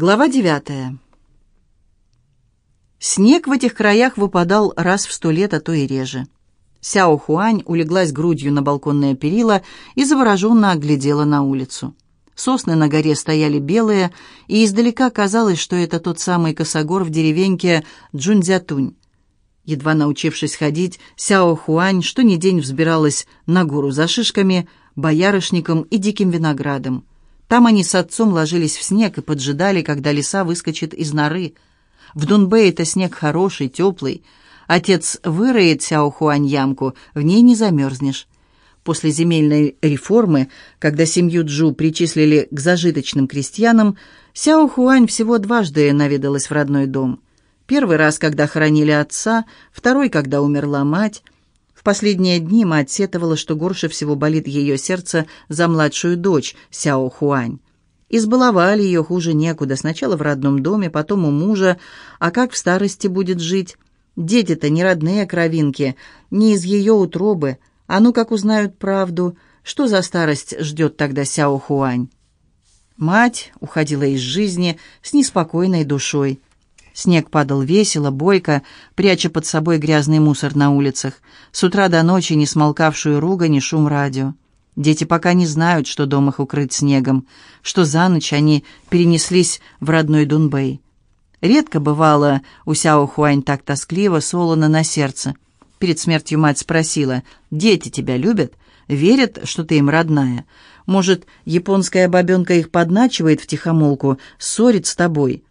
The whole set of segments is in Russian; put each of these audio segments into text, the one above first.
Глава девятая. Снег в этих краях выпадал раз в сто лет, а то и реже. Сяо Хуань улеглась грудью на балконное перила и завороженно оглядела на улицу. Сосны на горе стояли белые, и издалека казалось, что это тот самый косогор в деревеньке Джунзятунь. Едва научившись ходить, Сяо Хуань что ни день взбиралась на гору за шишками, боярышником и диким виноградом. Там они с отцом ложились в снег и поджидали, когда лиса выскочит из норы. В Дунбэ это снег хороший, теплый. Отец выроет Сяохуань ямку, в ней не замерзнешь. После земельной реформы, когда семью Джу причислили к зажиточным крестьянам, Сяо Хуань всего дважды наведалась в родной дом. Первый раз, когда хоронили отца, второй, когда умерла мать – в последние дни мать сетовала, что горше всего болит ее сердце за младшую дочь Сяо Хуань. Избаловали ее хуже некуда, сначала в родном доме, потом у мужа, а как в старости будет жить? Дети-то не родные кровинки, не из ее утробы, а ну как узнают правду, что за старость ждет тогда Сяо Хуань? Мать уходила из жизни с неспокойной душой. Снег падал весело, бойко, пряча под собой грязный мусор на улицах. С утра до ночи не смолкавшую ругань и шум радио. Дети пока не знают, что дом их укрыт снегом, что за ночь они перенеслись в родной Дунбэй. Редко бывало у Сяо Хуань так тоскливо, солоно на сердце. Перед смертью мать спросила, «Дети тебя любят? Верят, что ты им родная? Может, японская бабенка их подначивает втихомолку, ссорит с тобой?»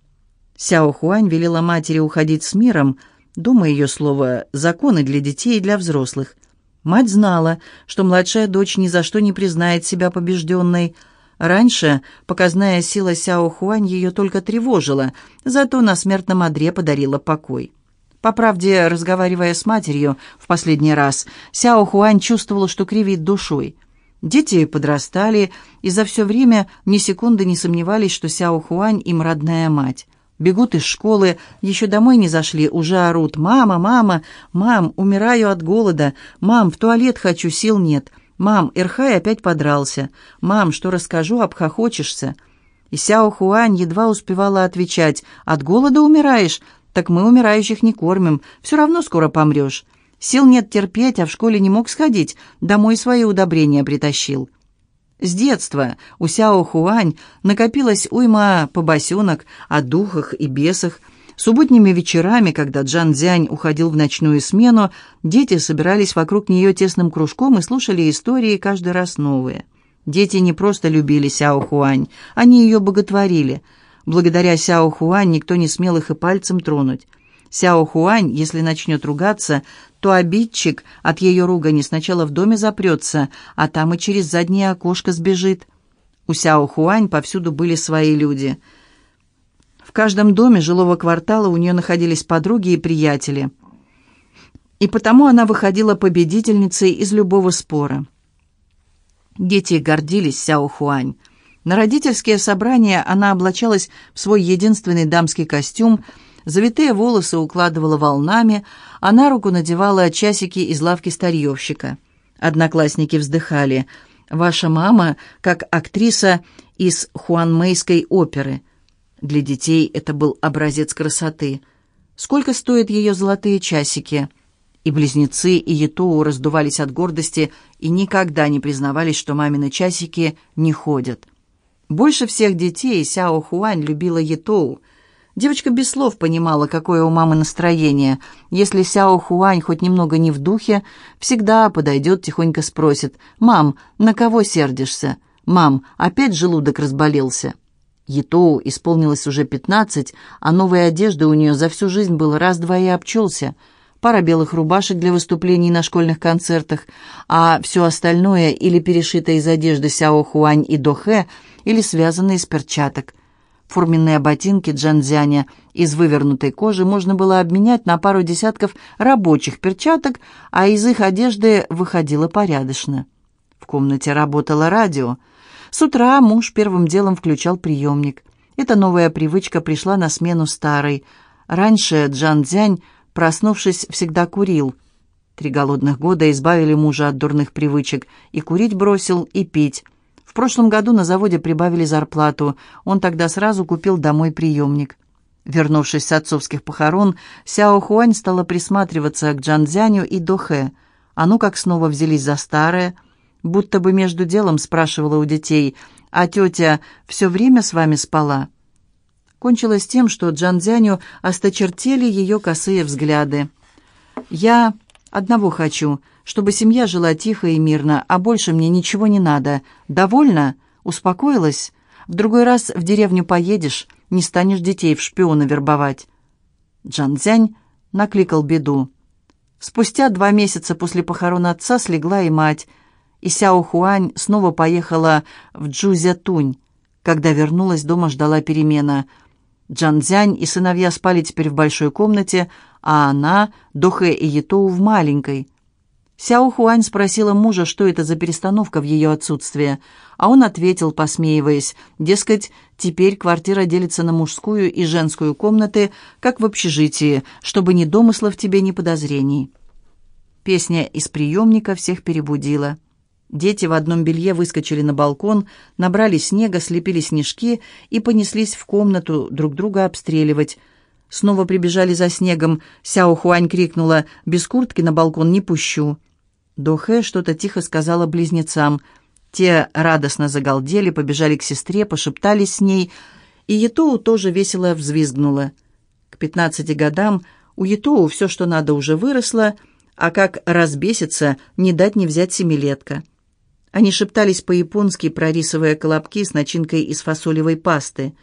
Сяо Хуань велела матери уходить с миром. Дома ее слово «законы для детей и для взрослых». Мать знала, что младшая дочь ни за что не признает себя побежденной. Раньше показная сила Сяо Хуань ее только тревожила, зато на смертном одре подарила покой. По правде, разговаривая с матерью в последний раз, Сяо Хуань чувствовала, что кривит душой. Дети подрастали, и за все время ни секунды не сомневались, что Сяо Хуань им родная мать. Бегут из школы, еще домой не зашли, уже орут. «Мама, мама, мам, умираю от голода. Мам, в туалет хочу, сил нет. Мам, Ирхай опять подрался. Мам, что расскажу, обхохочешься». И Сяо Хуань едва успевала отвечать. «От голода умираешь? Так мы умирающих не кормим. Все равно скоро помрешь. Сил нет терпеть, а в школе не мог сходить. Домой свои удобрения притащил». С детства у Сяо Хуань накопилась уйма побосенок о духах и бесах. Субботними вечерами, когда Джан Цзянь уходил в ночную смену, дети собирались вокруг нее тесным кружком и слушали истории каждый раз новые. Дети не просто любили Сяо Хуань, они ее боготворили. Благодаря Сяо Хуань никто не смел их и пальцем тронуть. Сяо Хуань, если начнет ругаться, то обидчик от ее ругани сначала в доме запрется, а там и через заднее окошко сбежит. У Сяо Хуань повсюду были свои люди. В каждом доме жилого квартала у нее находились подруги и приятели. И потому она выходила победительницей из любого спора. Дети гордились Сяо Хуань. На родительские собрания она облачалась в свой единственный дамский костюм – Завитые волосы укладывала волнами, а на руку надевала часики из лавки старьевщика. Одноклассники вздыхали. «Ваша мама как актриса из хуанмейской оперы». Для детей это был образец красоты. Сколько стоят ее золотые часики? И близнецы, и Етоу раздувались от гордости и никогда не признавались, что мамины часики не ходят. Больше всех детей Сяо Хуань любила Етоу – Девочка без слов понимала, какое у мамы настроение. Если Сяо Хуань хоть немного не в духе, всегда подойдет, тихонько спросит, «Мам, на кого сердишься? Мам, опять желудок разболелся?» Етоу исполнилось уже пятнадцать, а новой одежды у нее за всю жизнь было раз-два и обчелся. Пара белых рубашек для выступлений на школьных концертах, а все остальное или перешито из одежды Сяо Хуань и Дохэ, или связано из перчаток. Форменные ботинки Джанзяня из вывернутой кожи можно было обменять на пару десятков рабочих перчаток, а из их одежды выходило порядочно. В комнате работало радио. С утра муж первым делом включал приемник. Эта новая привычка пришла на смену старой. Раньше Джан Цзянь, проснувшись, всегда курил. Три голодных года избавили мужа от дурных привычек. И курить бросил, и пить прошлом году на заводе прибавили зарплату. Он тогда сразу купил домой приемник. Вернувшись с отцовских похорон, Сяо Хуань стала присматриваться к Джанзяню и Дохэ. А ну как снова взялись за старое. Будто бы между делом спрашивала у детей, «А тетя все время с вами спала?» Кончилось тем, что Джанзяню осточертели ее косые взгляды. «Я одного хочу, чтобы семья жила тихо и мирно, а больше мне ничего не надо. Довольно? Успокоилась? В другой раз в деревню поедешь, не станешь детей в шпиона вербовать». Джанзянь накликал беду. Спустя два месяца после похорон отца слегла и мать, и Сяо Хуань снова поехала в Джузятунь. Когда вернулась, дома ждала перемена – Джанзянь и сыновья спали теперь в большой комнате, а она, Дохэ и Етоу в маленькой. Сяо Хуань спросила мужа, что это за перестановка в ее отсутствие, а он ответил, посмеиваясь, дескать, теперь квартира делится на мужскую и женскую комнаты, как в общежитии, чтобы ни домыслов тебе, ни подозрений. Песня из приемника всех перебудила. Дети в одном белье выскочили на балкон, набрали снега, слепили снежки и понеслись в комнату друг друга обстреливать. Снова прибежали за снегом. Сяо Хуань крикнула «Без куртки на балкон не пущу». Дохэ что-то тихо сказала близнецам. Те радостно загалдели, побежали к сестре, пошептались с ней, и Етоу тоже весело взвизгнула. К пятнадцати годам у Етоу все, что надо, уже выросло, а как разбесится, не дать не взять семилетка. Они шептались по-японски, прорисывая колобки с начинкой из фасолевой пасты.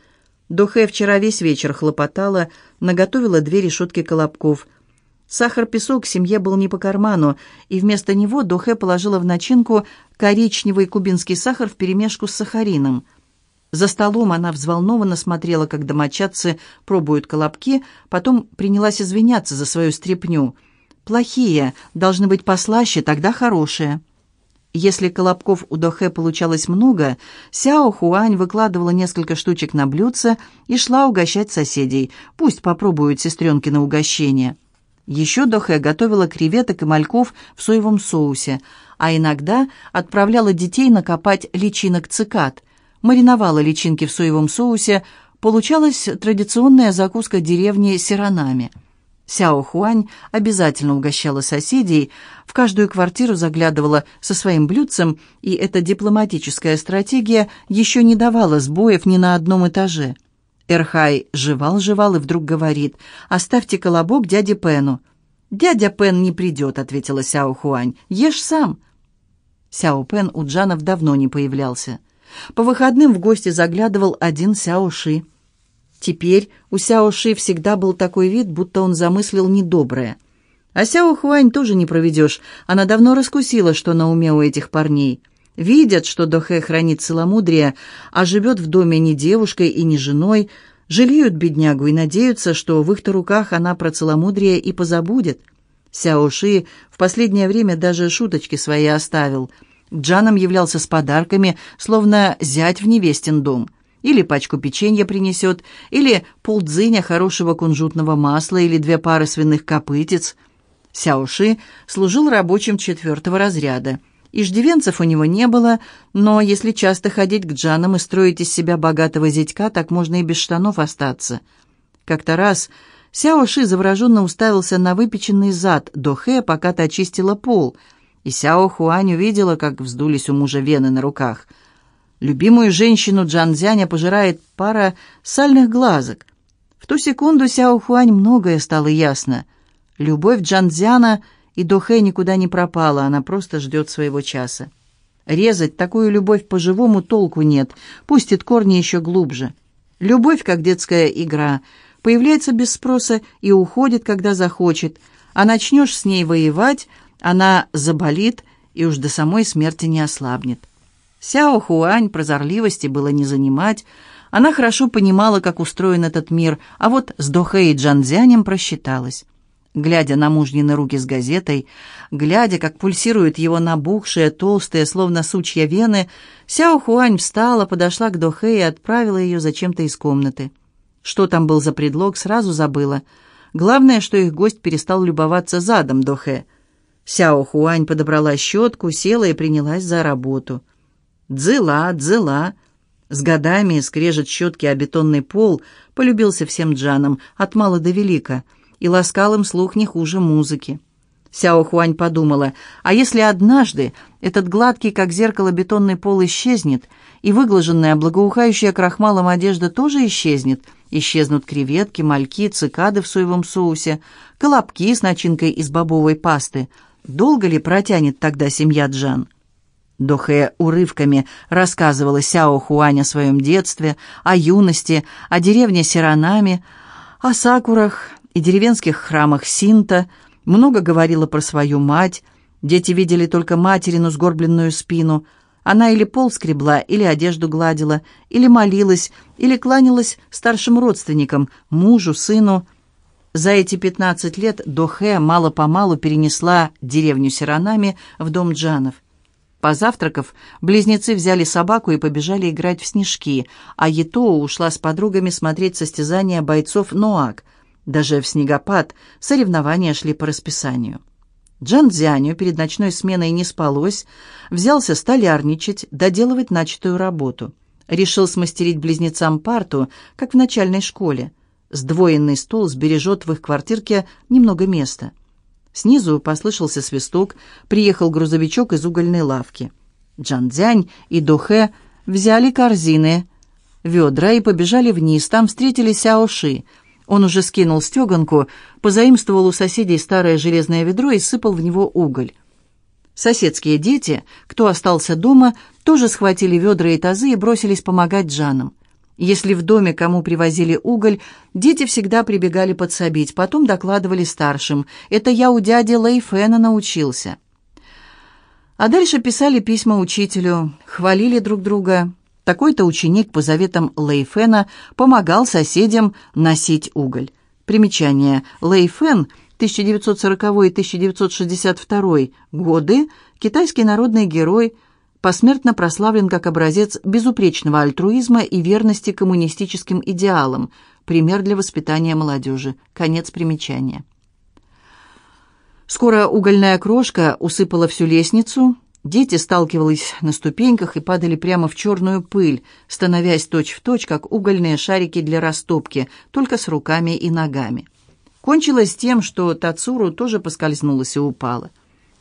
Дохэ вчера весь вечер хлопотала, наготовила две решетки колобков. Сахар-песок семье был не по карману, и вместо него Дохэ положила в начинку коричневый кубинский сахар вперемешку с сахарином. За столом она взволнованно смотрела, как домочадцы пробуют колобки, потом принялась извиняться за свою стряпню. «Плохие, должны быть послаще, тогда хорошие». Если колобков у Дохе получалось много, Сяо Хуань выкладывала несколько штучек на блюдце и шла угощать соседей. Пусть попробуют сестренки на угощение. Еще Дохе готовила креветок и мальков в соевом соусе, а иногда отправляла детей накопать личинок цикад. Мариновала личинки в соевом соусе, получалась традиционная закуска деревни сиранами – Сяо Хуань обязательно угощала соседей, в каждую квартиру заглядывала со своим блюдцем, и эта дипломатическая стратегия еще не давала сбоев ни на одном этаже. Эрхай жевал-жевал и вдруг говорит, «Оставьте колобок дяде Пену». «Дядя Пен не придет», — ответила Сяо Хуань. «Ешь сам». Сяо Пен у Джанов давно не появлялся. По выходным в гости заглядывал один Сяо Ши. Теперь у Сяо Ши всегда был такой вид, будто он замыслил недоброе. А Сяо Хуань тоже не проведешь. Она давно раскусила, что на уме у этих парней. Видят, что Дохэ хранит целомудрие, а живет в доме не девушкой и не женой, жалеют беднягу и надеются, что в их-то руках она про целомудрие и позабудет. Сяо Ши в последнее время даже шуточки свои оставил. К Джанам являлся с подарками, словно зять в невестин дом – или пачку печенья принесет, или полдзыня хорошего кунжутного масла, или две пары свиных копытец. Сяоши служил рабочим четвертого разряда. Иждивенцев у него не было, но если часто ходить к джанам и строить из себя богатого зятька, так можно и без штанов остаться. Как-то раз Сяо Ши завороженно уставился на выпеченный зад Дохэ, пока та очистила пол, и Сяо Хуань увидела, как вздулись у мужа вены на руках – Любимую женщину Джанзяня пожирает пара сальных глазок. В ту секунду Сяо Хуань многое стало ясно. Любовь Джанзяна и Дохэ никуда не пропала, она просто ждет своего часа. Резать такую любовь по-живому толку нет, пустит корни еще глубже. Любовь, как детская игра, появляется без спроса и уходит, когда захочет, а начнешь с ней воевать, она заболит и уж до самой смерти не ослабнет. Сяо Хуань прозорливости было не занимать. Она хорошо понимала, как устроен этот мир, а вот с Дохэ и Джанзянем просчиталась. Глядя на мужнины руки с газетой, глядя, как пульсируют его набухшие, толстые, словно сучья вены, Сяо Хуань встала, подошла к Дохэ и отправила ее зачем-то из комнаты. Что там был за предлог, сразу забыла. Главное, что их гость перестал любоваться задом Дохэ. Сяо Хуань подобрала щетку, села и принялась за работу. Дзыла, дзыла. С годами скрежет щетки о бетонный пол полюбился всем Джанам, от мала до велика, и ласкал им слух не хуже музыки. Сяо Хуань подумала, а если однажды этот гладкий, как зеркало, бетонный пол исчезнет, и выглаженная, благоухающая крахмалом одежда тоже исчезнет, исчезнут креветки, мальки, цикады в соевом соусе, колобки с начинкой из бобовой пасты. Долго ли протянет тогда семья Джан? Дохэ урывками рассказывала Сяо Хуань о своем детстве, о юности, о деревне Сиранами, о сакурах и деревенских храмах Синта – много говорила про свою мать. Дети видели только материну сгорбленную спину. Она или пол скребла, или одежду гладила, или молилась, или кланялась старшим родственникам, мужу, сыну. За эти пятнадцать лет Дохе мало-помалу перенесла деревню Сиранами в дом Джанов. Позавтракав, близнецы взяли собаку и побежали играть в снежки, а Етоу ушла с подругами смотреть состязания бойцов Ноак – даже в снегопад соревнования шли по расписанию. Джан Дзяню перед ночной сменой не спалось, взялся столярничать, доделывать начатую работу. Решил смастерить близнецам парту, как в начальной школе. Сдвоенный стол сбережет в их квартирке немного места. Снизу послышался свисток, приехал грузовичок из угольной лавки. Джан Дзянь и Дохэ взяли корзины, ведра и побежали вниз. Там встретили Сяо Ши — он уже скинул стеганку, позаимствовал у соседей старое железное ведро и сыпал в него уголь. Соседские дети, кто остался дома, тоже схватили ведра и тазы и бросились помогать Джанам. Если в доме кому привозили уголь, дети всегда прибегали подсобить, потом докладывали старшим. «Это я у дяди Лейфена научился». А дальше писали письма учителю, хвалили друг друга. Такой-то ученик по заветам Лейфена помогал соседям носить уголь. Примечание. Лейфен 1940-1962 годы, китайский народный герой, посмертно прославлен как образец безупречного альтруизма и верности коммунистическим идеалам, пример для воспитания молодежи. Конец примечания. Скоро угольная крошка усыпала всю лестницу, Дети сталкивались на ступеньках и падали прямо в черную пыль, становясь точь-в-точь, точь, как угольные шарики для растопки, только с руками и ногами. Кончилось тем, что Тацуру тоже поскользнулась и упала.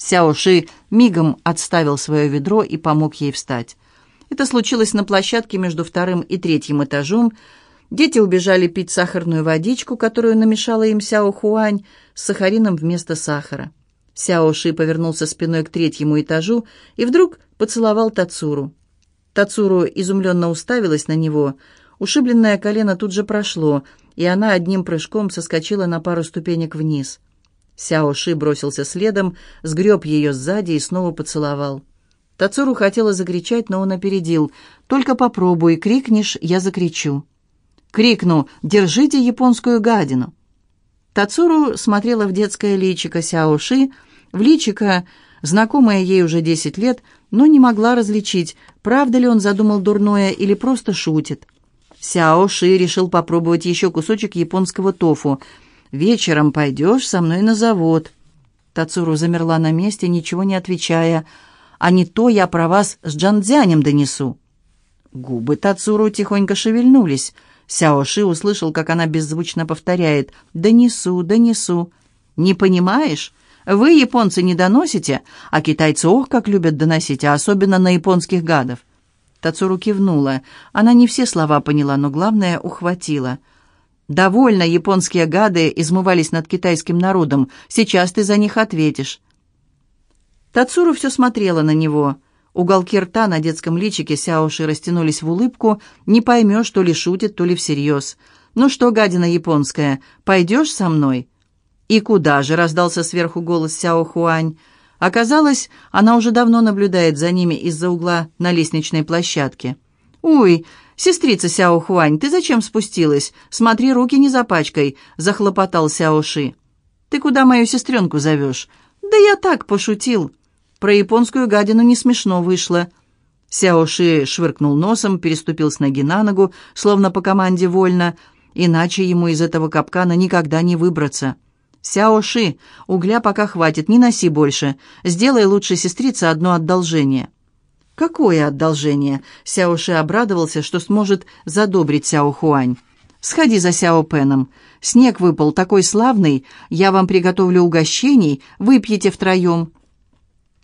Сяо Ши мигом отставил свое ведро и помог ей встать. Это случилось на площадке между вторым и третьим этажом. Дети убежали пить сахарную водичку, которую намешала им Сяо Хуань, с сахарином вместо сахара. Сяо Ши повернулся спиной к третьему этажу и вдруг поцеловал Тацуру. Тацуру изумленно уставилась на него. Ушибленное колено тут же прошло, и она одним прыжком соскочила на пару ступенек вниз. Сяо Ши бросился следом, сгреб ее сзади и снова поцеловал. Тацуру хотела закричать, но он опередил. «Только попробуй, крикнешь, я закричу». Крикну «Держите японскую гадину!» Тацуру смотрела в детское личико Сяоши, в личико, знакомое ей уже десять лет, но не могла различить, правда ли он задумал дурное или просто шутит. Сяо Ши решил попробовать еще кусочек японского тофу. «Вечером пойдешь со мной на завод». Тацуру замерла на месте, ничего не отвечая. «А не то я про вас с Джандзянем донесу». Губы Тацуру тихонько шевельнулись. Сяо Ши услышал, как она беззвучно повторяет «Донесу, донесу». «Не понимаешь? Вы, японцы, не доносите, а китайцы ох, как любят доносить, а особенно на японских гадов». Тацуру кивнула. Она не все слова поняла, но главное ухватила. «Довольно японские гады измывались над китайским народом. Сейчас ты за них ответишь». Тацуру все смотрела на него – Уголки рта на детском личике Сяоши растянулись в улыбку. Не поймешь, то ли шутит, то ли всерьез. «Ну что, гадина японская, пойдешь со мной?» «И куда же?» — раздался сверху голос Сяо Хуань. Оказалось, она уже давно наблюдает за ними из-за угла на лестничной площадке. «Ой, сестрица Сяо Хуань, ты зачем спустилась? Смотри, руки не запачкай», — захлопотал Сяо Ши. «Ты куда мою сестренку зовешь?» «Да я так пошутил». Про японскую гадину не смешно вышло. Сяоши швыркнул носом, переступил с ноги на ногу, словно по команде вольно, иначе ему из этого капкана никогда не выбраться. «Сяоши, угля пока хватит, не носи больше. Сделай лучше, сестрица, одно одолжение». «Какое одолжение?» Сяо Ши обрадовался, что сможет задобрить Сяо Хуань. «Сходи за Сяо Пеном. Снег выпал такой славный. Я вам приготовлю угощений. Выпьете втроем».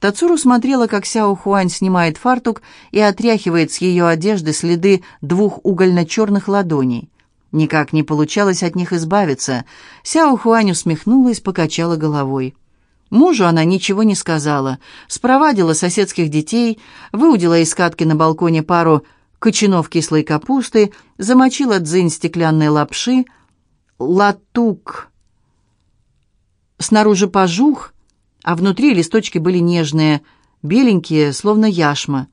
Тацуру смотрела, как Сяо Хуань снимает фартук и отряхивает с ее одежды следы двух угольно-черных ладоней. Никак не получалось от них избавиться. Сяо Хуань усмехнулась, покачала головой. Мужу она ничего не сказала. Спровадила соседских детей, выудила из катки на балконе пару кочанов кислой капусты, замочила дзынь стеклянной лапши, латук. Снаружи пожух, а внутри листочки были нежные, беленькие, словно яшма.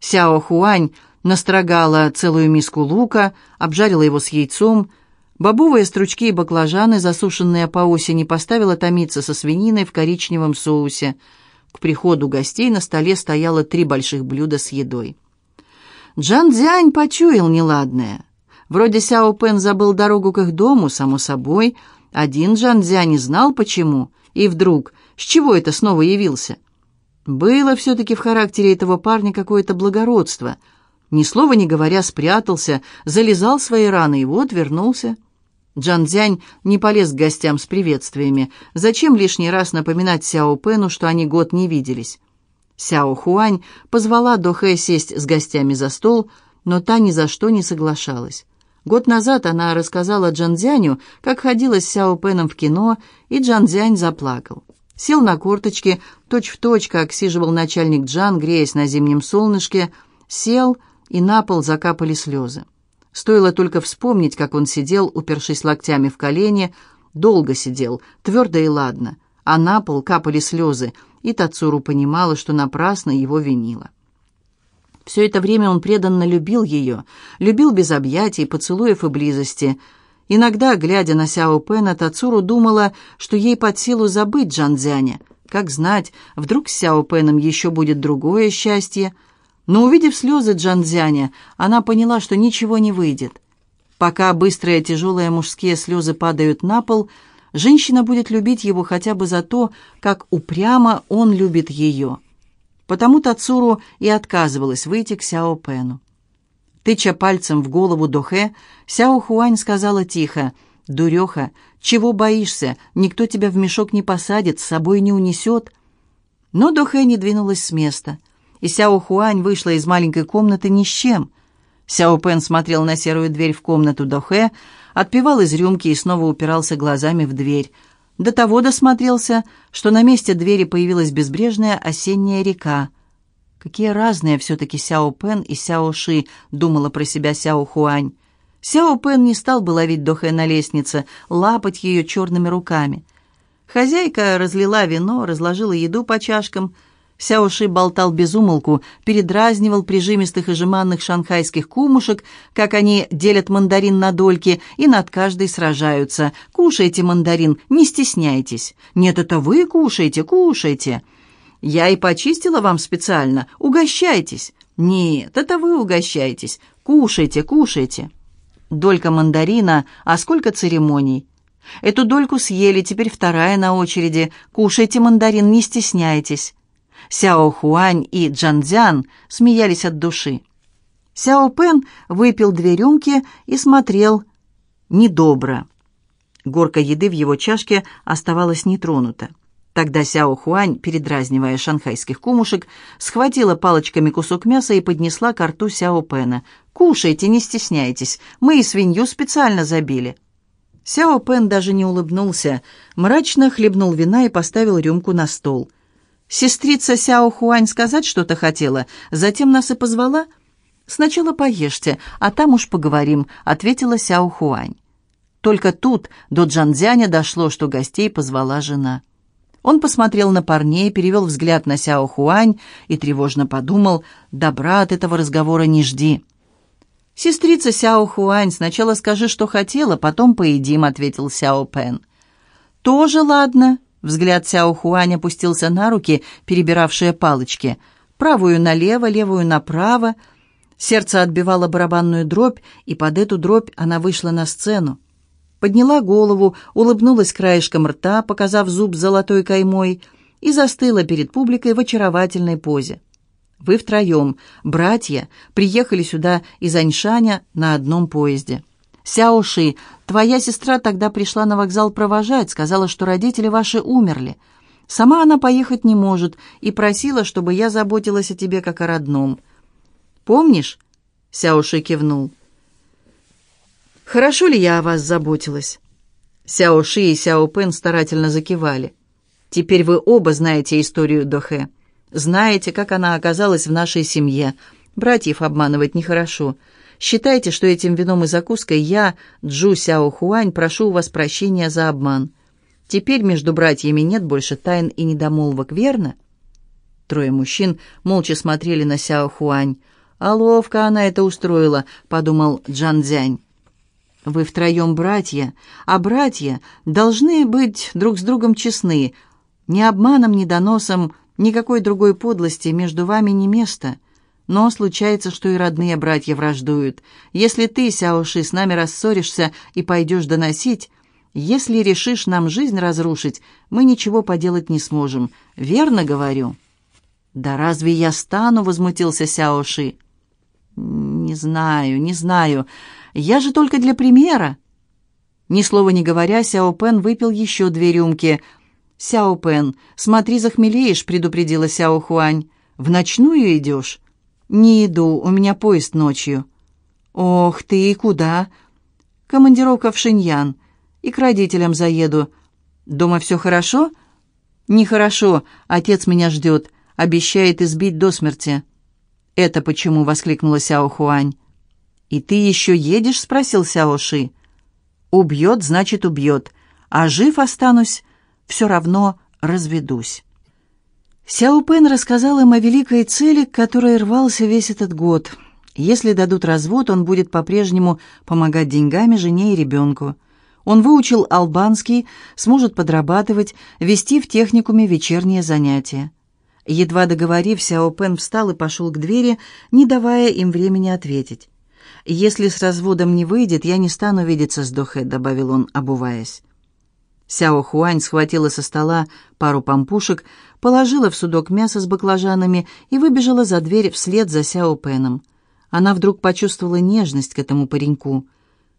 Сяо Хуань настрогала целую миску лука, обжарила его с яйцом, Бобовые стручки и баклажаны, засушенные по осени, поставила томиться со свининой в коричневом соусе. К приходу гостей на столе стояло три больших блюда с едой. Джан Дзянь почуял неладное. Вроде Сяо Пен забыл дорогу к их дому, само собой. Один Джан Дзянь не знал, почему. И вдруг, с чего это снова явился? Было все-таки в характере этого парня какое-то благородство. Ни слова не говоря, спрятался, залезал свои раны и вот вернулся. Джан Дзянь не полез к гостям с приветствиями. Зачем лишний раз напоминать Сяо Пэну, что они год не виделись? Сяо Хуань позвала Дохэ сесть с гостями за стол, но та ни за что не соглашалась. Год назад она рассказала Джан Дзяню, как ходила с Сяо Пэном в кино, и Джан Дзянь заплакал. Сел на корточки, точь-в-точь, точь, как сиживал начальник Джан, греясь на зимнем солнышке, сел, и на пол закапали слезы. Стоило только вспомнить, как он сидел, упершись локтями в колени, долго сидел, твердо и ладно, а на пол капали слезы, и Тацуру понимала, что напрасно его винила. Все это время он преданно любил ее, любил без объятий, поцелуев и близости. Иногда, глядя на Сяо Пэна, Тацуру думала, что ей под силу забыть Джанзяня. Как знать, вдруг с Сяо Пэном еще будет другое счастье — но увидев слезы Джанзяня, она поняла, что ничего не выйдет. Пока быстрые тяжелые мужские слезы падают на пол, женщина будет любить его хотя бы за то, как упрямо он любит ее. Потому Тацуру и отказывалась выйти к Сяо Пену. Тыча пальцем в голову Дохе, Сяо Хуань сказала тихо, «Дуреха, чего боишься? Никто тебя в мешок не посадит, с собой не унесет». Но Дохе не двинулась с места – и Сяо Хуань вышла из маленькой комнаты ни с чем. Сяо Пен смотрел на серую дверь в комнату Дохэ, отпивал из рюмки и снова упирался глазами в дверь. До того досмотрелся, что на месте двери появилась безбрежная осенняя река. Какие разные все-таки Сяо Пен и Сяо Ши, думала про себя Сяо Хуань. Сяо Пен не стал бы ловить Дохэ на лестнице, лапать ее черными руками. Хозяйка разлила вино, разложила еду по чашкам — Сяоши болтал без умолку, передразнивал прижимистых и жеманных шанхайских кумушек, как они делят мандарин на дольки и над каждой сражаются. «Кушайте мандарин, не стесняйтесь». «Нет, это вы кушайте, кушайте». «Я и почистила вам специально. Угощайтесь». «Нет, это вы угощайтесь. Кушайте, кушайте». Долька мандарина, а сколько церемоний. Эту дольку съели, теперь вторая на очереди. Кушайте мандарин, не стесняйтесь. Сяо Хуань и Джан Цзян смеялись от души. Сяо Пен выпил две рюмки и смотрел недобро. Горка еды в его чашке оставалась нетронута. Тогда Сяо Хуань, передразнивая шанхайских кумушек, схватила палочками кусок мяса и поднесла к рту Сяо Пена. «Кушайте, не стесняйтесь, мы и свинью специально забили». Сяо Пен даже не улыбнулся, мрачно хлебнул вина и поставил рюмку на стол – Сестрица Сяо Хуань сказать что-то хотела, затем нас и позвала. «Сначала поешьте, а там уж поговорим», — ответила Сяо Хуань. Только тут до Джанзяня дошло, что гостей позвала жена. Он посмотрел на парней, перевел взгляд на Сяо Хуань и тревожно подумал, «Добра от этого разговора не жди». «Сестрица Сяо Хуань, сначала скажи, что хотела, потом поедим», — ответил Сяо Пен. «Тоже ладно», Взгляд Сяо Хуань опустился на руки, перебиравшие палочки. Правую налево, левую направо. Сердце отбивало барабанную дробь, и под эту дробь она вышла на сцену. Подняла голову, улыбнулась краешком рта, показав зуб золотой каймой, и застыла перед публикой в очаровательной позе. Вы втроем, братья, приехали сюда из Аньшаня на одном поезде. Сяоши, твоя сестра тогда пришла на вокзал провожать, сказала, что родители ваши умерли. Сама она поехать не может и просила, чтобы я заботилась о тебе как о родном. Помнишь?» Сяоши кивнул. «Хорошо ли я о вас заботилась?» Сяоши и Сяо Пен старательно закивали. «Теперь вы оба знаете историю Дохэ. Знаете, как она оказалась в нашей семье. Братьев обманывать нехорошо. Считайте, что этим вином и закуской я, Джу Сяо Хуань, прошу у вас прощения за обман. Теперь между братьями нет больше тайн и недомолвок, верно?» Трое мужчин молча смотрели на Сяо Хуань. «А ловко она это устроила», — подумал Джан Цзянь. «Вы втроем братья, а братья должны быть друг с другом честны. Ни обманом, ни доносом, никакой другой подлости между вами не место. Но случается, что и родные братья враждуют. Если ты, Сяоши, с нами рассоришься и пойдешь доносить, если решишь нам жизнь разрушить, мы ничего поделать не сможем. Верно говорю?» «Да разве я стану?» — возмутился Сяоши. «Не знаю, не знаю. Я же только для примера». Ни слова не говоря, Сяо Пен выпил еще две рюмки. «Сяо Пен, смотри, захмелеешь», — предупредила Сяо Хуань. «В ночную идешь?» «Не иду, у меня поезд ночью». «Ох ты, и куда?» «Командировка в Шиньян. И к родителям заеду. Дома все хорошо?» «Нехорошо. Отец меня ждет. Обещает избить до смерти». «Это почему?» — воскликнула Сяо Хуань. «И ты еще едешь?» — спросил Сяо Ши. «Убьет, значит, убьет. А жив останусь, все равно разведусь». Сяо Пен рассказал им о великой цели, к которой рвался весь этот год. Если дадут развод, он будет по-прежнему помогать деньгами жене и ребенку. Он выучил албанский, сможет подрабатывать, вести в техникуме вечерние занятия. Едва договорив, Сяо Пен встал и пошел к двери, не давая им времени ответить. «Если с разводом не выйдет, я не стану видеться с Дохэ», — добавил он, обуваясь. Сяо Хуань схватила со стола пару пампушек, положила в судок мясо с баклажанами и выбежала за дверь вслед за Сяо Пеном. Она вдруг почувствовала нежность к этому пареньку.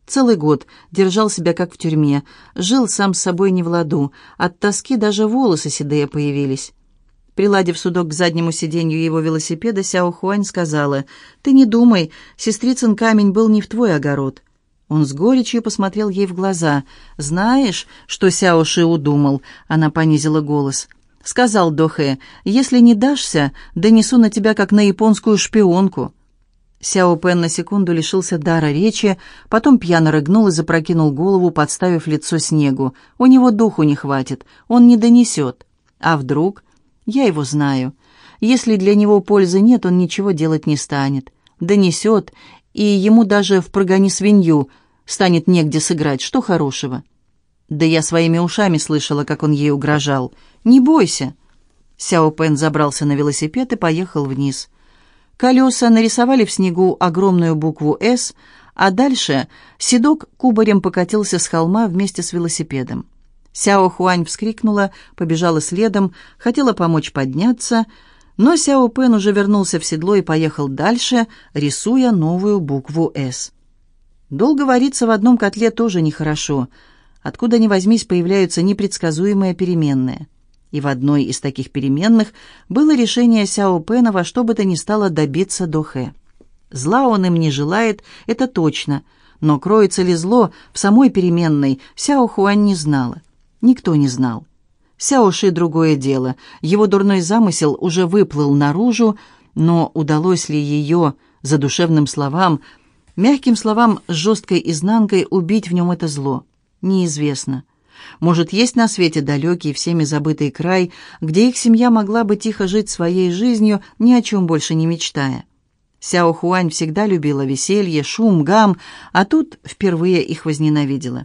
Целый год держал себя как в тюрьме, жил сам с собой не в ладу, от тоски даже волосы седые появились. Приладив судок к заднему сиденью его велосипеда, Сяо Хуань сказала, «Ты не думай, сестрицын камень был не в твой огород». Он с горечью посмотрел ей в глаза. «Знаешь, что Сяо Ши удумал?» Она понизила голос. «Сказал Дохэ, если не дашься, донесу на тебя, как на японскую шпионку». Сяо Пен на секунду лишился дара речи, потом пьяно рыгнул и запрокинул голову, подставив лицо снегу. «У него духу не хватит, он не донесет». «А вдруг?» Я его знаю. Если для него пользы нет, он ничего делать не станет. Донесет, и ему даже в «прогони свинью» станет негде сыграть. Что хорошего? Да я своими ушами слышала, как он ей угрожал. «Не бойся». Сяо Пен забрался на велосипед и поехал вниз. Колеса нарисовали в снегу огромную букву «С», а дальше седок кубарем покатился с холма вместе с велосипедом. Сяо Хуань вскрикнула, побежала следом, хотела помочь подняться, но Сяо Пен уже вернулся в седло и поехал дальше, рисуя новую букву «С». Долго вариться в одном котле тоже нехорошо. Откуда ни возьмись, появляются непредсказуемые переменные. И в одной из таких переменных было решение Сяо Пена во что бы то ни стало добиться Дохэ. Зла он им не желает, это точно, но кроется ли зло в самой переменной, Сяо Хуань не знала. Никто не знал. Сяоши другое дело. Его дурной замысел уже выплыл наружу, но удалось ли ее задушевным словам, мягким словам с жесткой изнанкой убить в нем это зло? Неизвестно. Может, есть на свете далекий, всеми забытый край, где их семья могла бы тихо жить своей жизнью, ни о чем больше не мечтая. Сяо Хуань всегда любила веселье, шум, гам, а тут впервые их возненавидела.